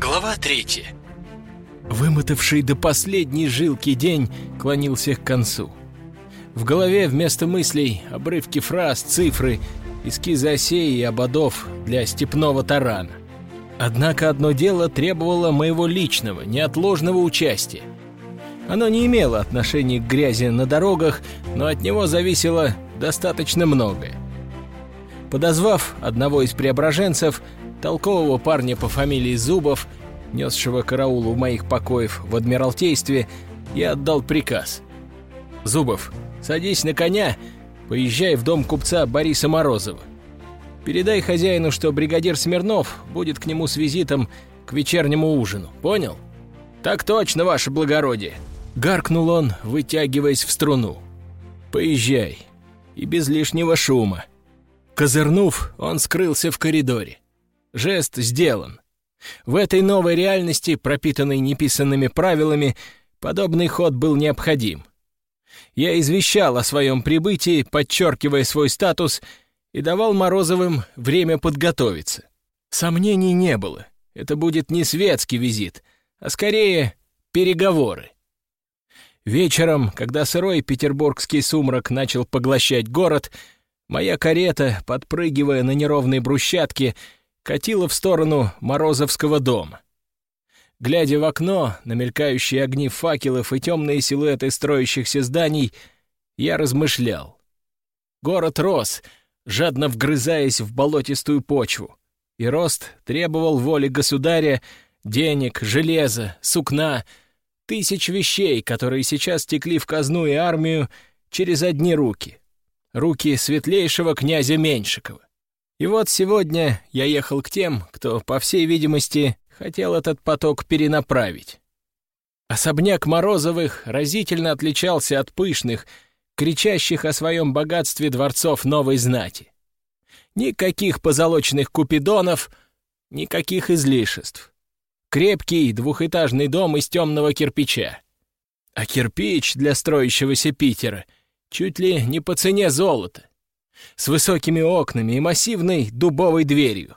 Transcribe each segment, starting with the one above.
Глава третья. Вымотавший до последней жилки день клонился к концу. В голове вместо мыслей обрывки фраз, цифры, эскизы осей и ободов для степного тарана. Однако одно дело требовало моего личного, неотложного участия. Оно не имело отношения к грязи на дорогах, но от него зависело достаточно многое. Подозвав одного из преображенцев, толкового парня по фамилии Зубов, несшего караул у моих покоев в Адмиралтействе, я отдал приказ. «Зубов, садись на коня, поезжай в дом купца Бориса Морозова. Передай хозяину, что бригадир Смирнов будет к нему с визитом к вечернему ужину, понял?» «Так точно, ваше благородие!» Гаркнул он, вытягиваясь в струну. «Поезжай, и без лишнего шума». Козырнув, он скрылся в коридоре. Жест сделан. В этой новой реальности, пропитанной неписанными правилами, подобный ход был необходим. Я извещал о своем прибытии, подчеркивая свой статус, и давал Морозовым время подготовиться. Сомнений не было. Это будет не светский визит, а скорее переговоры. Вечером, когда сырой петербургский сумрак начал поглощать город, моя карета, подпрыгивая на неровной брусчатке, катила в сторону Морозовского дома. Глядя в окно на мелькающие огни факелов и темные силуэты строящихся зданий, я размышлял. Город рос, жадно вгрызаясь в болотистую почву, и рост требовал воли государя, денег, железа, сукна, тысяч вещей, которые сейчас текли в казну и армию через одни руки. Руки светлейшего князя Меньшикова. И вот сегодня я ехал к тем, кто, по всей видимости, хотел этот поток перенаправить. Особняк Морозовых разительно отличался от пышных, кричащих о своем богатстве дворцов новой знати. Никаких позолоченных купидонов, никаких излишеств. Крепкий двухэтажный дом из темного кирпича. А кирпич для строящегося Питера чуть ли не по цене золота с высокими окнами и массивной дубовой дверью.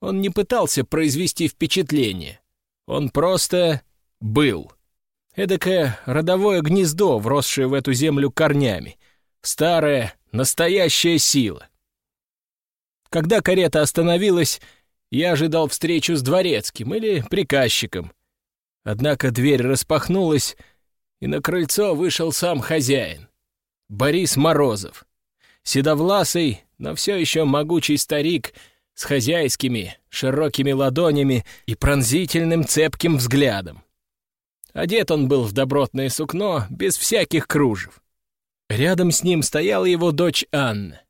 Он не пытался произвести впечатление. Он просто был. Эдакое родовое гнездо, вросшее в эту землю корнями. Старая, настоящая сила. Когда карета остановилась, я ожидал встречу с дворецким или приказчиком. Однако дверь распахнулась, и на крыльцо вышел сам хозяин, Борис Морозов седовласый, но все еще могучий старик с хозяйскими, широкими ладонями и пронзительным цепким взглядом. Одет он был в добротное сукно, без всяких кружев. Рядом с ним стояла его дочь Анна.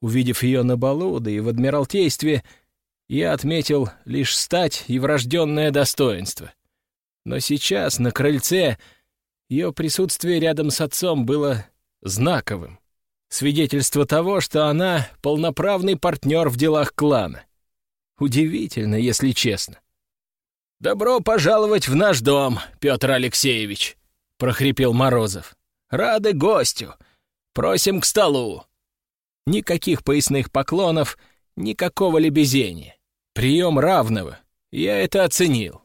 Увидев ее на балу, да и в Адмиралтействе, я отметил лишь стать и врожденное достоинство. Но сейчас, на крыльце, ее присутствие рядом с отцом было знаковым. Свидетельство того, что она полноправный партнер в делах клана. Удивительно, если честно. «Добро пожаловать в наш дом, Петр Алексеевич», — прохрипел Морозов. «Рады гостю. Просим к столу». Никаких поясных поклонов, никакого лебезения. Прием равного. Я это оценил.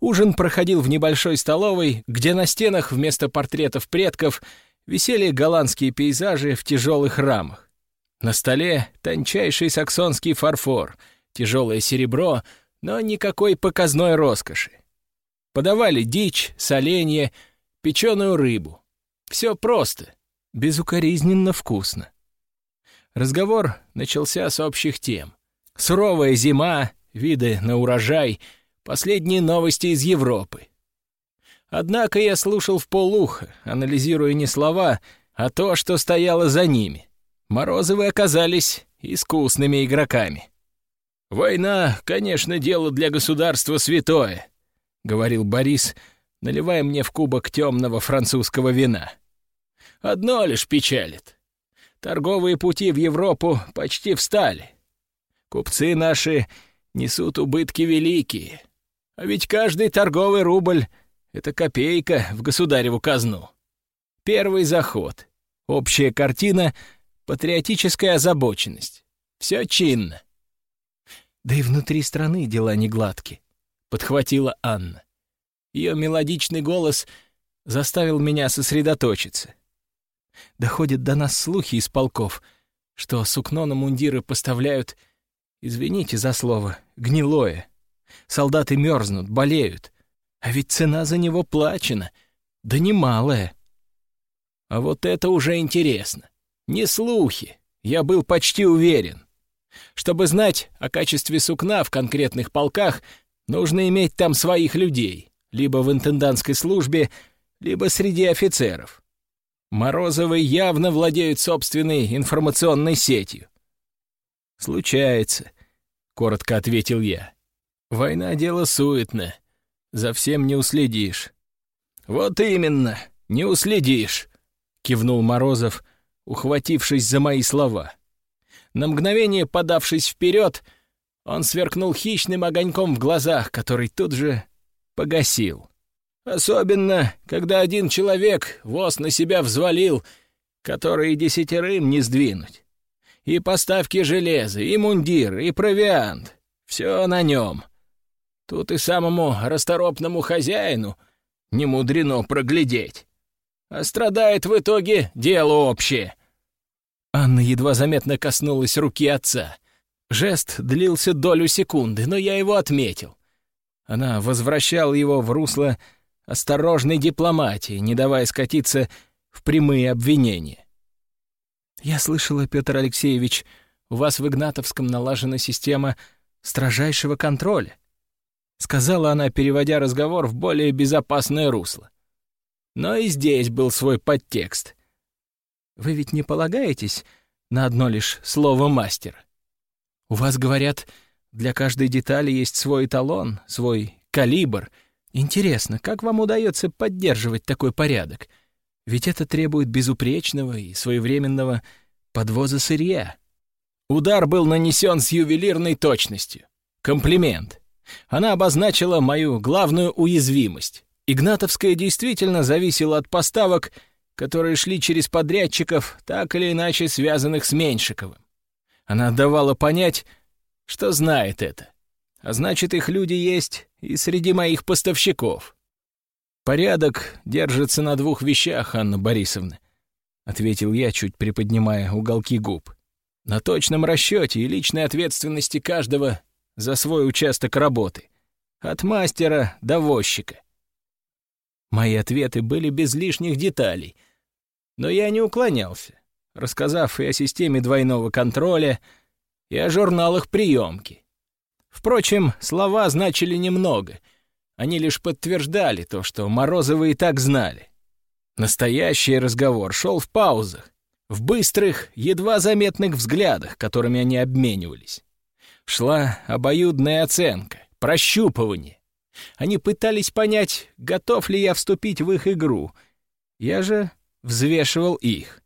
Ужин проходил в небольшой столовой, где на стенах вместо портретов предков висели голландские пейзажи в тяжелых рамах. На столе тончайший саксонский фарфор, тяжелое серебро, но никакой показной роскоши. Подавали дичь, соленье, печеную рыбу. Все просто, безукоризненно вкусно. Разговор начался с общих тем. Суровая зима, виды на урожай, последние новости из Европы. Однако я слушал в полуха, анализируя не слова, а то, что стояло за ними. Морозовы оказались искусными игроками. «Война, конечно, дело для государства святое», — говорил Борис, наливая мне в кубок темного французского вина. «Одно лишь печалит. Торговые пути в Европу почти встали. Купцы наши несут убытки великие. А ведь каждый торговый рубль это копейка в государеву казну. Первый заход. Общая картина — патриотическая озабоченность. Все чинно. Да и внутри страны дела не гладки, подхватила Анна. Ее мелодичный голос заставил меня сосредоточиться. Доходят до нас слухи из полков, что сукно на мундиры поставляют, извините за слово, гнилое. Солдаты мерзнут, болеют, а ведь цена за него плачена, да немалая. А вот это уже интересно. Не слухи, я был почти уверен. Чтобы знать о качестве сукна в конкретных полках, нужно иметь там своих людей, либо в интендантской службе, либо среди офицеров. Морозовы явно владеют собственной информационной сетью. «Случается», — коротко ответил я. «Война — дело суетное. За всем не уследишь». «Вот именно, не уследишь», — кивнул Морозов, ухватившись за мои слова. На мгновение подавшись вперед, он сверкнул хищным огоньком в глазах, который тут же погасил. Особенно, когда один человек воз на себя взвалил, который десятерым не сдвинуть. И поставки железа, и мундир, и провиант. Все на нем. Тут и самому расторопному хозяину не мудрено проглядеть. А страдает в итоге дело общее. Анна едва заметно коснулась руки отца. Жест длился долю секунды, но я его отметил. Она возвращала его в русло осторожной дипломатии, не давая скатиться в прямые обвинения. «Я слышала, Петр Алексеевич, у вас в Игнатовском налажена система строжайшего контроля», сказала она, переводя разговор в более безопасное русло. Но и здесь был свой подтекст. «Вы ведь не полагаетесь на одно лишь слово мастера? У вас, говорят, для каждой детали есть свой эталон, свой калибр — Интересно, как вам удается поддерживать такой порядок? Ведь это требует безупречного и своевременного подвоза сырья. Удар был нанесен с ювелирной точностью. Комплимент. Она обозначила мою главную уязвимость. Игнатовская действительно зависела от поставок, которые шли через подрядчиков, так или иначе связанных с Меньшиковым. Она давала понять, что знает это. А значит, их люди есть и среди моих поставщиков. Порядок держится на двух вещах, Анна Борисовна, ответил я, чуть приподнимая уголки губ. На точном расчете и личной ответственности каждого за свой участок работы. От мастера до возчика. Мои ответы были без лишних деталей, но я не уклонялся, рассказав и о системе двойного контроля, и о журналах приемки. Впрочем, слова значили немного. Они лишь подтверждали то, что Морозовы и так знали. Настоящий разговор шел в паузах, в быстрых, едва заметных взглядах, которыми они обменивались. Шла обоюдная оценка, прощупывание. Они пытались понять, готов ли я вступить в их игру. Я же взвешивал их.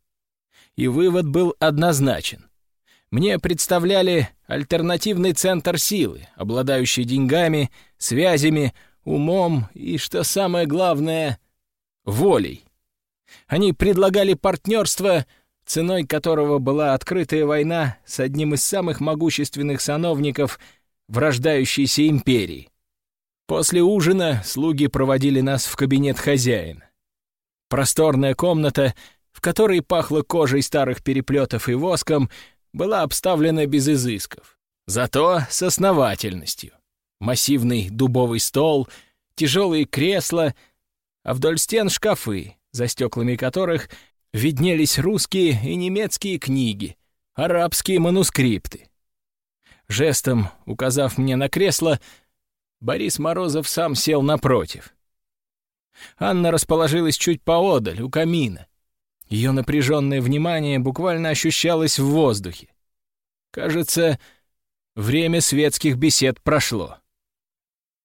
И вывод был однозначен. Мне представляли альтернативный центр силы, обладающий деньгами, связями, умом и, что самое главное, волей. Они предлагали партнерство, ценой которого была открытая война с одним из самых могущественных сановников врождающейся империи. После ужина слуги проводили нас в кабинет хозяина. Просторная комната, в которой пахло кожей старых переплетов и воском, была обставлена без изысков, зато с основательностью. Массивный дубовый стол, тяжелые кресла, а вдоль стен шкафы, за стеклами которых виднелись русские и немецкие книги, арабские манускрипты. Жестом, указав мне на кресло, Борис Морозов сам сел напротив. Анна расположилась чуть поодаль, у камина, ее напряженное внимание буквально ощущалось в воздухе. Кажется, время светских бесед прошло.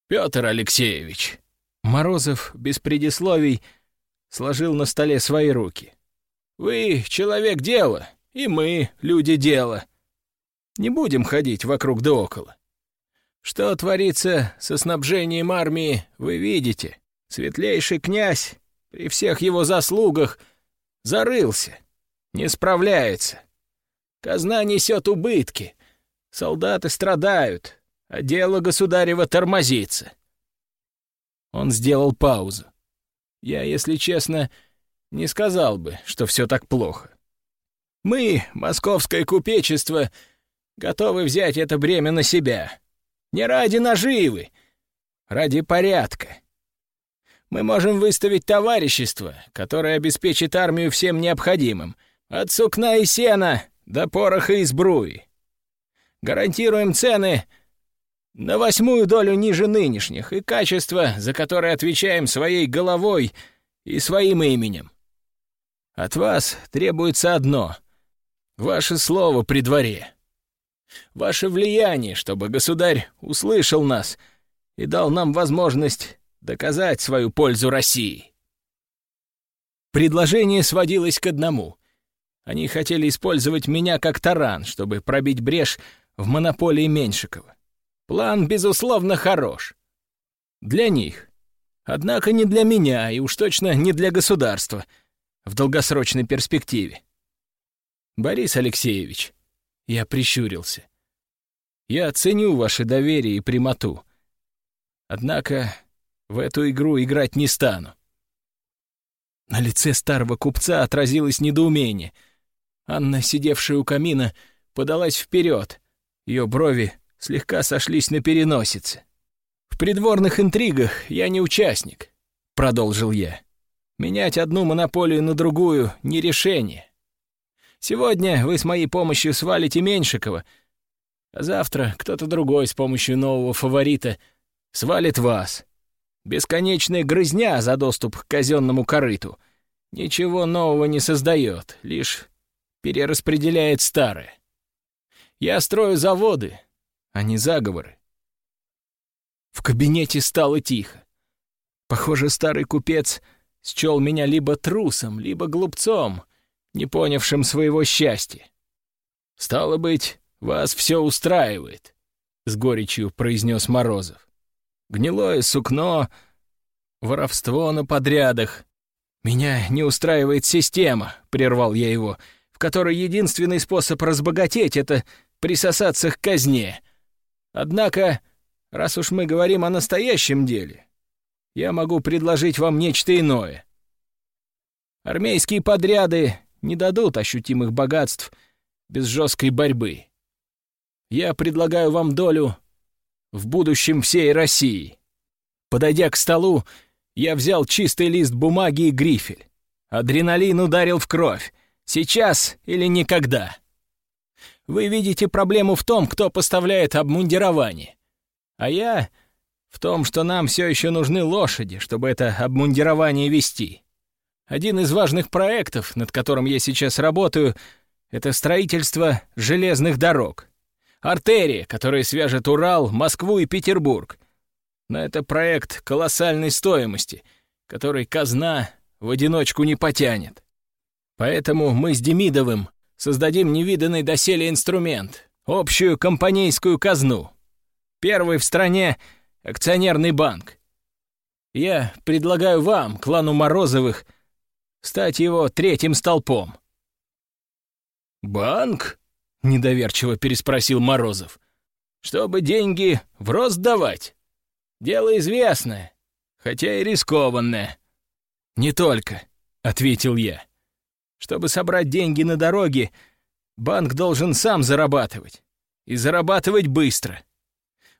«Петр Алексеевич!» Морозов без предисловий сложил на столе свои руки. «Вы человек дела, и мы люди дела. Не будем ходить вокруг да около. Что творится со снабжением армии, вы видите. Светлейший князь, при всех его заслугах — Зарылся. Не справляется. Казна несет убытки. Солдаты страдают. а дело государева тормозится». Он сделал паузу. Я, если честно, не сказал бы, что все так плохо. Мы, московское купечество, готовы взять это бремя на себя. Не ради наживы, ради порядка. Мы можем выставить товарищество, которое обеспечит армию всем необходимым, от сукна и сена до пороха и сбруи. Гарантируем цены на восьмую долю ниже нынешних и качество, за которое отвечаем своей головой и своим именем. От вас требуется одно — ваше слово при дворе. Ваше влияние, чтобы государь услышал нас и дал нам возможность доказать свою пользу России. Предложение сводилось к одному. Они хотели использовать меня как таран, чтобы пробить брешь в монополии Меньшикова. План, безусловно, хорош. Для них. Однако не для меня, и уж точно не для государства в долгосрочной перспективе. Борис Алексеевич, я прищурился. Я ценю ваше доверие и прямоту. Однако в эту игру играть не стану. На лице старого купца отразилось недоумение. Анна, сидевшая у камина, подалась вперед. Ее брови слегка сошлись на переносице. «В придворных интригах я не участник», — продолжил я. «Менять одну монополию на другую — не решение. Сегодня вы с моей помощью свалите Меньшикова, а завтра кто-то другой с помощью нового фаворита свалит вас. Бесконечная грызня за доступ к казенному корыту ничего нового не создает, лишь перераспределяет старое. Я строю заводы, а не заговоры. В кабинете стало тихо. Похоже, старый купец счел меня либо трусом, либо глупцом, не понявшим своего счастья. «Стало быть, вас все устраивает», — с горечью произнес Морозов. «Гнилое сукно, воровство на подрядах. Меня не устраивает система», — прервал я его, «в которой единственный способ разбогатеть — это присосаться к казне, Однако, раз уж мы говорим о настоящем деле, я могу предложить вам нечто иное. Армейские подряды не дадут ощутимых богатств без жесткой борьбы. Я предлагаю вам долю в будущем всей России. Подойдя к столу, я взял чистый лист бумаги и грифель. Адреналин ударил в кровь. Сейчас или никогда. Вы видите проблему в том, кто поставляет обмундирование. А я в том, что нам все еще нужны лошади, чтобы это обмундирование вести. Один из важных проектов, над которым я сейчас работаю, это строительство железных дорог. Артерия, которая свяжет Урал, Москву и Петербург. Но это проект колоссальной стоимости, который казна в одиночку не потянет. Поэтому мы с Демидовым создадим невиданный доселе инструмент — общую компанейскую казну. Первый в стране — акционерный банк. Я предлагаю вам, клану Морозовых, стать его третьим столпом». «Банк?» — недоверчиво переспросил Морозов. «Чтобы деньги в рост давать? Дело известное, хотя и рискованное». «Не только», — ответил я. Чтобы собрать деньги на дороге, банк должен сам зарабатывать. И зарабатывать быстро.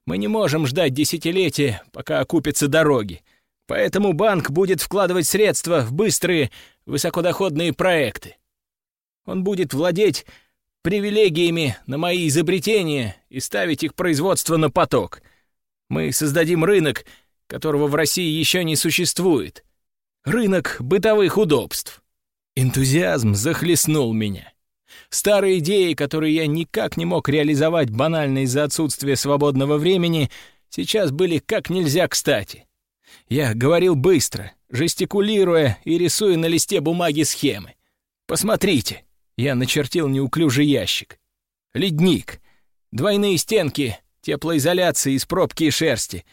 Мы не можем ждать десятилетия, пока окупятся дороги. Поэтому банк будет вкладывать средства в быстрые, высокодоходные проекты. Он будет владеть привилегиями на мои изобретения и ставить их производство на поток. Мы создадим рынок, которого в России еще не существует. Рынок бытовых удобств. Энтузиазм захлестнул меня. Старые идеи, которые я никак не мог реализовать банально из-за отсутствия свободного времени, сейчас были как нельзя кстати. Я говорил быстро, жестикулируя и рисуя на листе бумаги схемы. «Посмотрите!» Я начертил неуклюжий ящик. «Ледник. Двойные стенки, теплоизоляция из пробки и шерсти.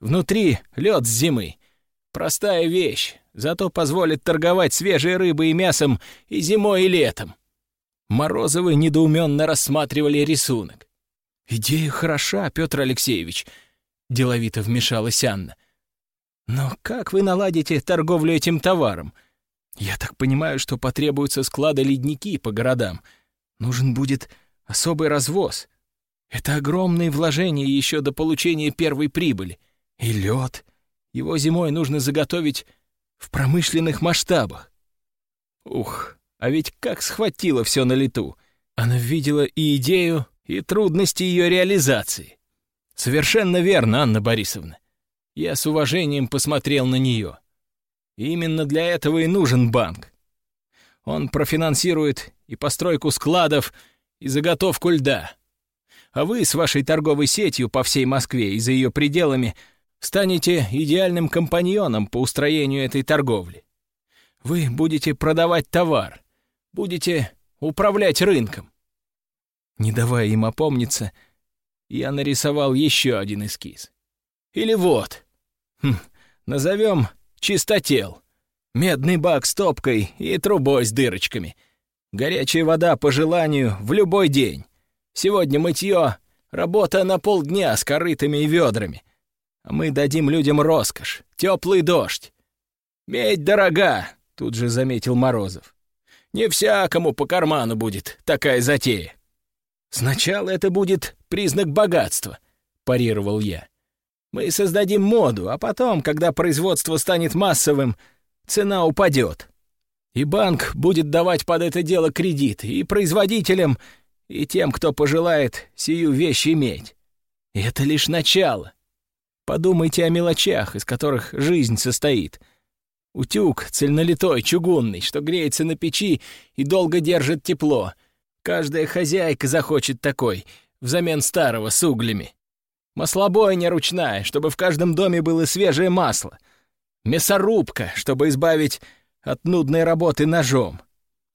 Внутри лед с зимы. Простая вещь, зато позволит торговать свежей рыбой и мясом и зимой, и летом. Морозовы недоуменно рассматривали рисунок. «Идея хороша, Петр Алексеевич», — деловито вмешалась Анна. «Но как вы наладите торговлю этим товаром? Я так понимаю, что потребуются склады-ледники по городам. Нужен будет особый развоз. Это огромные вложения еще до получения первой прибыли. И лед. Его зимой нужно заготовить в промышленных масштабах. Ух, а ведь как схватило все на лету. Она видела и идею, и трудности ее реализации. Совершенно верно, Анна Борисовна. Я с уважением посмотрел на нее. Именно для этого и нужен банк. Он профинансирует и постройку складов, и заготовку льда. А вы с вашей торговой сетью по всей Москве и за ее пределами станете идеальным компаньоном по устроению этой торговли. Вы будете продавать товар, будете управлять рынком. Не давая им опомниться, я нарисовал еще один эскиз. Или вот, хм, назовем чистотел. Медный бак с топкой и трубой с дырочками. Горячая вода по желанию в любой день. Сегодня мытье, работа на полдня с корытами и ведрами. А мы дадим людям роскошь, теплый дождь. Медь дорога, тут же заметил Морозов. Не всякому по карману будет такая затея. Сначала это будет признак богатства, парировал я. Мы создадим моду, а потом, когда производство станет массовым, цена упадет. И банк будет давать под это дело кредит и производителям, и тем, кто пожелает сию вещь иметь. И это лишь начало. Подумайте о мелочах, из которых жизнь состоит. Утюг цельнолитой, чугунный, что греется на печи и долго держит тепло. Каждая хозяйка захочет такой, взамен старого с углями. Маслобойня ручная, чтобы в каждом доме было свежее масло. Мясорубка, чтобы избавить от нудной работы ножом.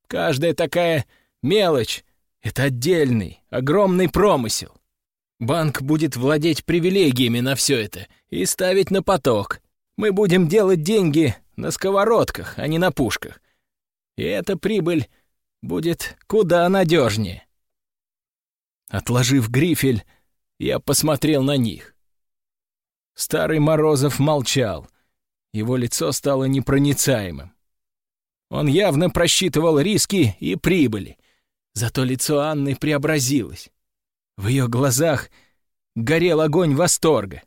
Каждая такая мелочь — это отдельный, огромный промысел. Банк будет владеть привилегиями на все это и ставить на поток. Мы будем делать деньги на сковородках, а не на пушках. И эта прибыль будет куда надежнее. Отложив грифель, я посмотрел на них. Старый Морозов молчал. Его лицо стало непроницаемым. Он явно просчитывал риски и прибыли. Зато лицо Анны преобразилось. В ее глазах горел огонь восторга.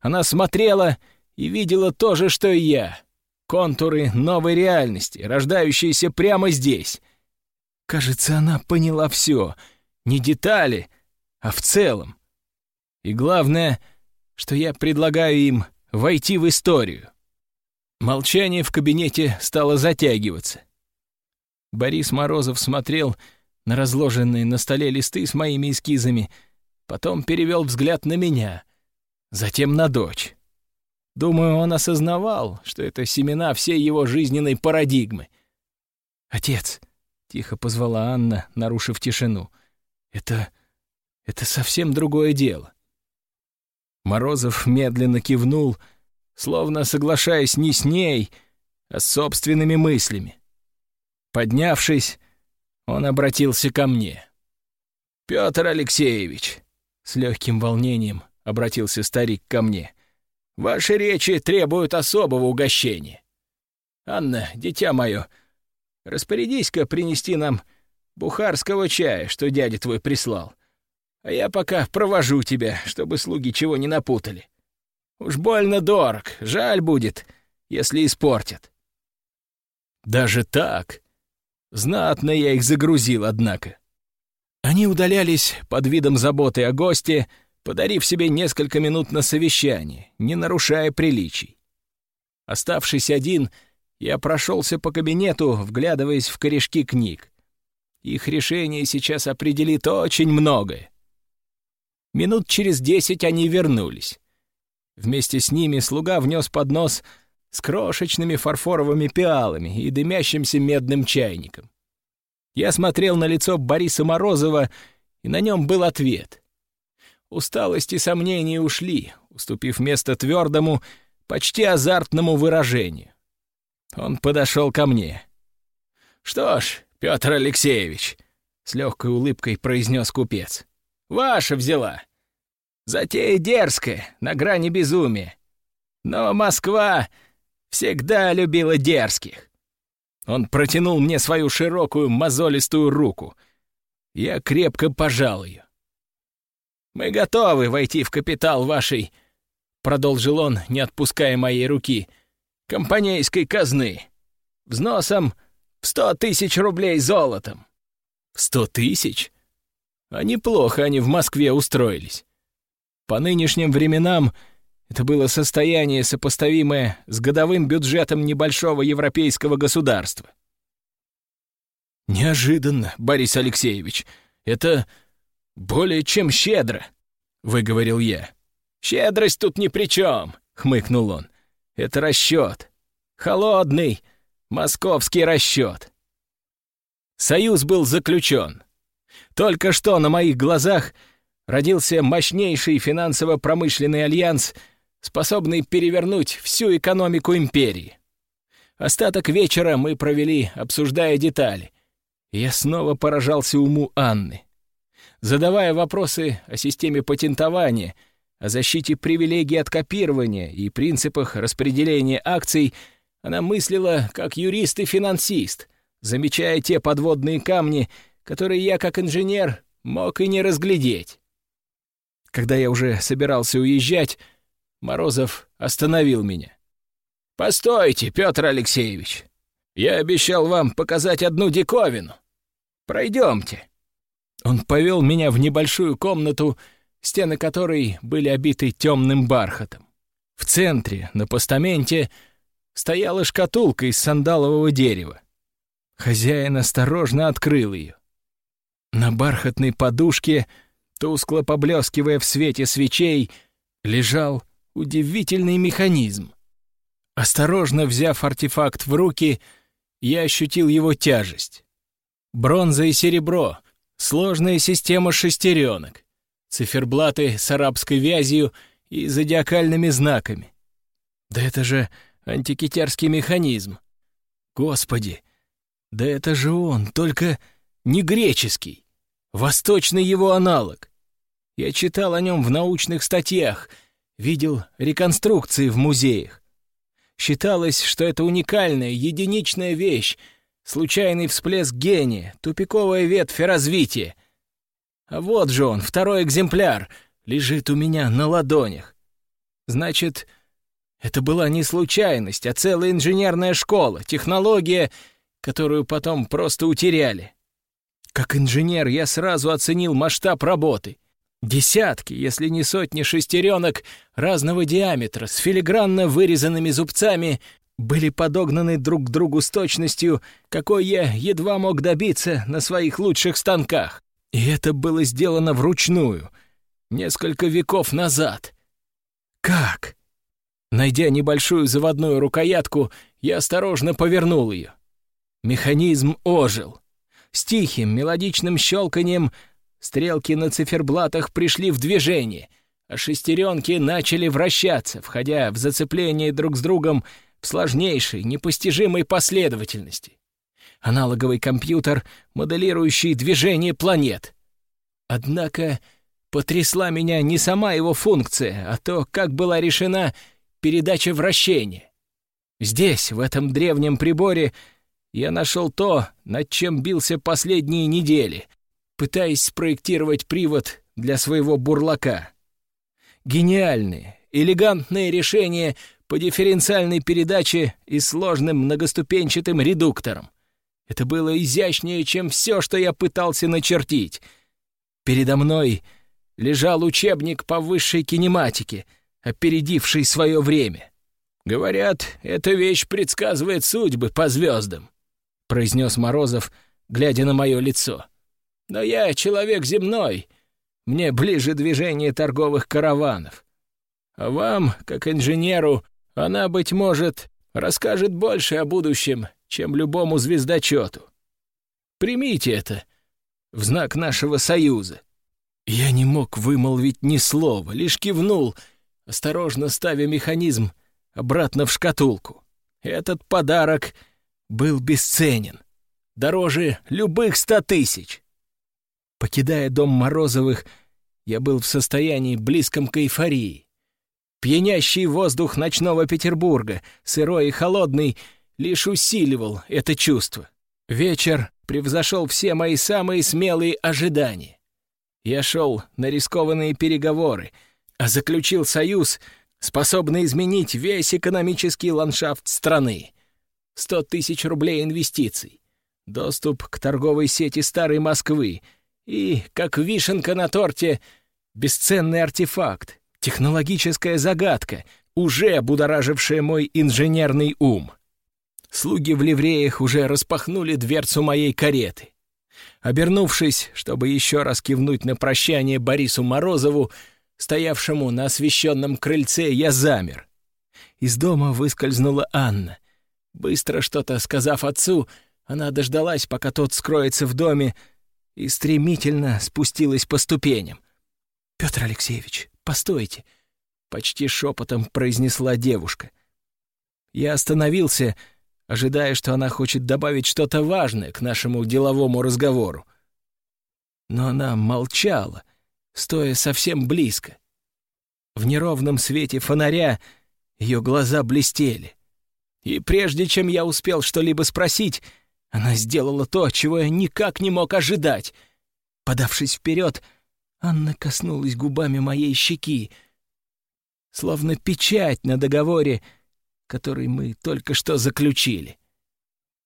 Она смотрела и видела то же, что и я. Контуры новой реальности, рождающиеся прямо здесь. Кажется, она поняла все. Не детали, а в целом. И главное, что я предлагаю им войти в историю. Молчание в кабинете стало затягиваться. Борис Морозов смотрел на разложенные на столе листы с моими эскизами, потом перевел взгляд на меня, затем на дочь. Думаю, он осознавал, что это семена всей его жизненной парадигмы. «Отец», — тихо позвала Анна, нарушив тишину, — «это... это совсем другое дело. Морозов медленно кивнул, словно соглашаясь не с ней, а с собственными мыслями. Поднявшись, он обратился ко мне. «Петр Алексеевич», — с легким волнением обратился старик ко мне, — «ваши речи требуют особого угощения. Анна, дитя мое, распорядись-ка принести нам бухарского чая, что дядя твой прислал а я пока провожу тебя, чтобы слуги чего не напутали. Уж больно дорог, жаль будет, если испортят». Даже так? Знатно я их загрузил, однако. Они удалялись под видом заботы о госте, подарив себе несколько минут на совещание, не нарушая приличий. Оставшись один, я прошелся по кабинету, вглядываясь в корешки книг. Их решение сейчас определит очень многое. Минут через десять они вернулись. Вместе с ними слуга внес поднос с крошечными фарфоровыми пиалами и дымящимся медным чайником. Я смотрел на лицо Бориса Морозова, и на нем был ответ. Усталость и сомнения ушли, уступив место твердому, почти азартному выражению. Он подошел ко мне. «Что ж, Петр Алексеевич», — с легкой улыбкой произнес купец, Ваша взяла. Затея дерзкая, на грани безумия. Но Москва всегда любила дерзких. Он протянул мне свою широкую мозолистую руку. Я крепко пожал ее. «Мы готовы войти в капитал вашей», — продолжил он, не отпуская моей руки, — «компанейской казны. Взносом в сто тысяч рублей золотом». «В сто тысяч?» А неплохо они в Москве устроились. По нынешним временам это было состояние, сопоставимое с годовым бюджетом небольшого европейского государства. «Неожиданно, Борис Алексеевич. Это более чем щедро», — выговорил я. «Щедрость тут ни при чем», — хмыкнул он. «Это расчет. Холодный, московский расчет». Союз был заключен. Только что на моих глазах родился мощнейший финансово-промышленный альянс, способный перевернуть всю экономику империи. Остаток вечера мы провели, обсуждая детали. Я снова поражался уму Анны. Задавая вопросы о системе патентования, о защите привилегий от копирования и принципах распределения акций, она мыслила как юрист и финансист, замечая те подводные камни, который я, как инженер, мог и не разглядеть. Когда я уже собирался уезжать, Морозов остановил меня. «Постойте, Петр Алексеевич, я обещал вам показать одну диковину. Пройдемте». Он повел меня в небольшую комнату, стены которой были обиты темным бархатом. В центре, на постаменте, стояла шкатулка из сандалового дерева. Хозяин осторожно открыл ее. На бархатной подушке, тускло поблескивая в свете свечей, лежал удивительный механизм. Осторожно взяв артефакт в руки, я ощутил его тяжесть. Бронза и серебро, сложная система шестеренок, циферблаты с арабской вязью и зодиакальными знаками. Да это же антикитярский механизм. Господи, да это же он, только не греческий. Восточный его аналог. Я читал о нем в научных статьях, видел реконструкции в музеях. Считалось, что это уникальная, единичная вещь, случайный всплеск гения, тупиковая ветвь развития. А вот же он, второй экземпляр, лежит у меня на ладонях. Значит, это была не случайность, а целая инженерная школа, технология, которую потом просто утеряли. Как инженер я сразу оценил масштаб работы. Десятки, если не сотни шестеренок разного диаметра с филигранно вырезанными зубцами были подогнаны друг к другу с точностью, какой я едва мог добиться на своих лучших станках. И это было сделано вручную, несколько веков назад. Как? Найдя небольшую заводную рукоятку, я осторожно повернул ее. Механизм ожил — с тихим мелодичным щелканием стрелки на циферблатах пришли в движение, а шестеренки начали вращаться, входя в зацепление друг с другом в сложнейшей, непостижимой последовательности. Аналоговый компьютер, моделирующий движение планет. Однако потрясла меня не сама его функция, а то, как была решена передача вращения. Здесь, в этом древнем приборе, я нашел то, над чем бился последние недели, пытаясь спроектировать привод для своего бурлака. Гениальные, элегантные решения по дифференциальной передаче и сложным многоступенчатым редуктором. Это было изящнее, чем все, что я пытался начертить. Передо мной лежал учебник по высшей кинематике, опередивший свое время. Говорят, эта вещь предсказывает судьбы по звездам. — произнес Морозов, глядя на мое лицо. «Но я человек земной. Мне ближе движение торговых караванов. А вам, как инженеру, она, быть может, расскажет больше о будущем, чем любому звездочету. Примите это в знак нашего союза». Я не мог вымолвить ни слова, лишь кивнул, осторожно ставя механизм обратно в шкатулку. Этот подарок был бесценен. Дороже любых ста тысяч. Покидая дом Морозовых, Я был в состоянии близком к эйфории. Пьянящий воздух ночного Петербурга, сырой и холодный, лишь усиливал это чувство. Вечер превзошел все мои самые смелые ожидания. Я шел на рискованные переговоры, а заключил союз, способный изменить весь экономический ландшафт страны. Сто тысяч рублей инвестиций, доступ к торговой сети Старой Москвы и, как вишенка на торте, бесценный артефакт, технологическая загадка, уже будоражившая мой инженерный ум. Слуги в ливреях уже распахнули дверцу моей кареты. Обернувшись, чтобы еще раз кивнуть на прощание Борису Морозову, стоявшему на освещенном крыльце, я замер. Из дома выскользнула Анна. Быстро что-то сказав отцу, она дождалась, пока тот скроется в доме, и стремительно спустилась по ступеням. «Петр Алексеевич, постойте!» — почти шепотом произнесла девушка. Я остановился, ожидая, что она хочет добавить что-то важное к нашему деловому разговору. Но она молчала, стоя совсем близко. В неровном свете фонаря ее глаза блестели. И прежде чем я успел что-либо спросить, она сделала то, чего я никак не мог ожидать. Подавшись вперед, Анна коснулась губами моей щеки, словно печать на договоре, который мы только что заключили.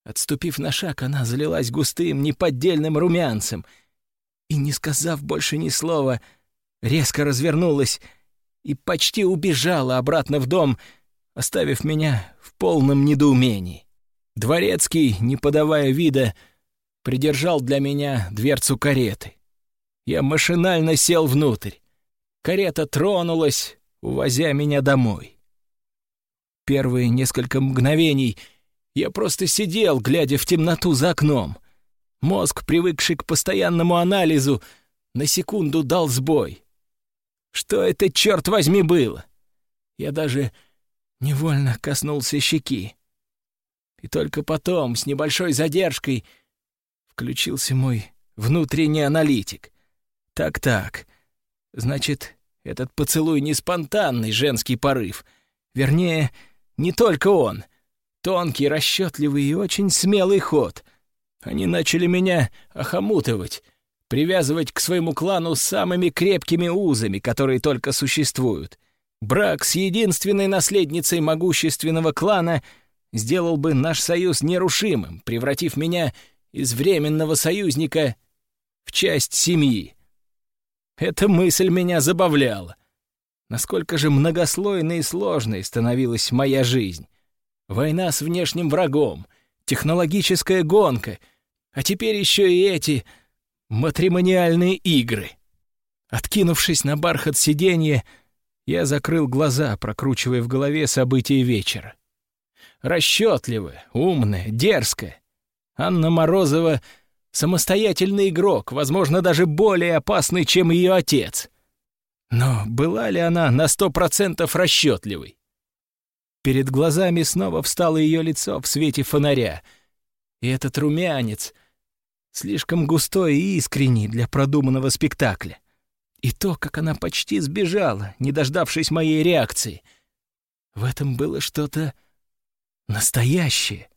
Отступив на шаг, она залилась густым, неподдельным румянцем и, не сказав больше ни слова, резко развернулась и почти убежала обратно в дом, оставив меня в полном недоумении. Дворецкий, не подавая вида, придержал для меня дверцу кареты. Я машинально сел внутрь. Карета тронулась, увозя меня домой. Первые несколько мгновений я просто сидел, глядя в темноту за окном. Мозг, привыкший к постоянному анализу, на секунду дал сбой. Что это, черт возьми, было? Я даже невольно коснулся щеки. И только потом, с небольшой задержкой, включился мой внутренний аналитик. Так-так, значит, этот поцелуй не спонтанный женский порыв. Вернее, не только он. Тонкий, расчетливый и очень смелый ход. Они начали меня охомутывать, привязывать к своему клану самыми крепкими узами, которые только существуют. Брак с единственной наследницей могущественного клана сделал бы наш союз нерушимым, превратив меня из временного союзника в часть семьи. Эта мысль меня забавляла. Насколько же многослойной и сложной становилась моя жизнь. Война с внешним врагом, технологическая гонка, а теперь еще и эти матримониальные игры. Откинувшись на бархат сиденья, я закрыл глаза, прокручивая в голове события вечера. Расчетливая, умная, дерзкая. Анна Морозова — самостоятельный игрок, возможно, даже более опасный, чем ее отец — но была ли она на сто процентов расчетливой? Перед глазами снова встало ее лицо в свете фонаря. И этот румянец, слишком густой и искренний для продуманного спектакля. И то, как она почти сбежала, не дождавшись моей реакции. В этом было что-то настоящее.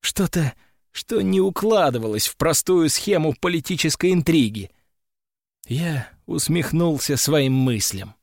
Что-то, что не укладывалось в простую схему политической интриги — я усмехнулся своим мыслям.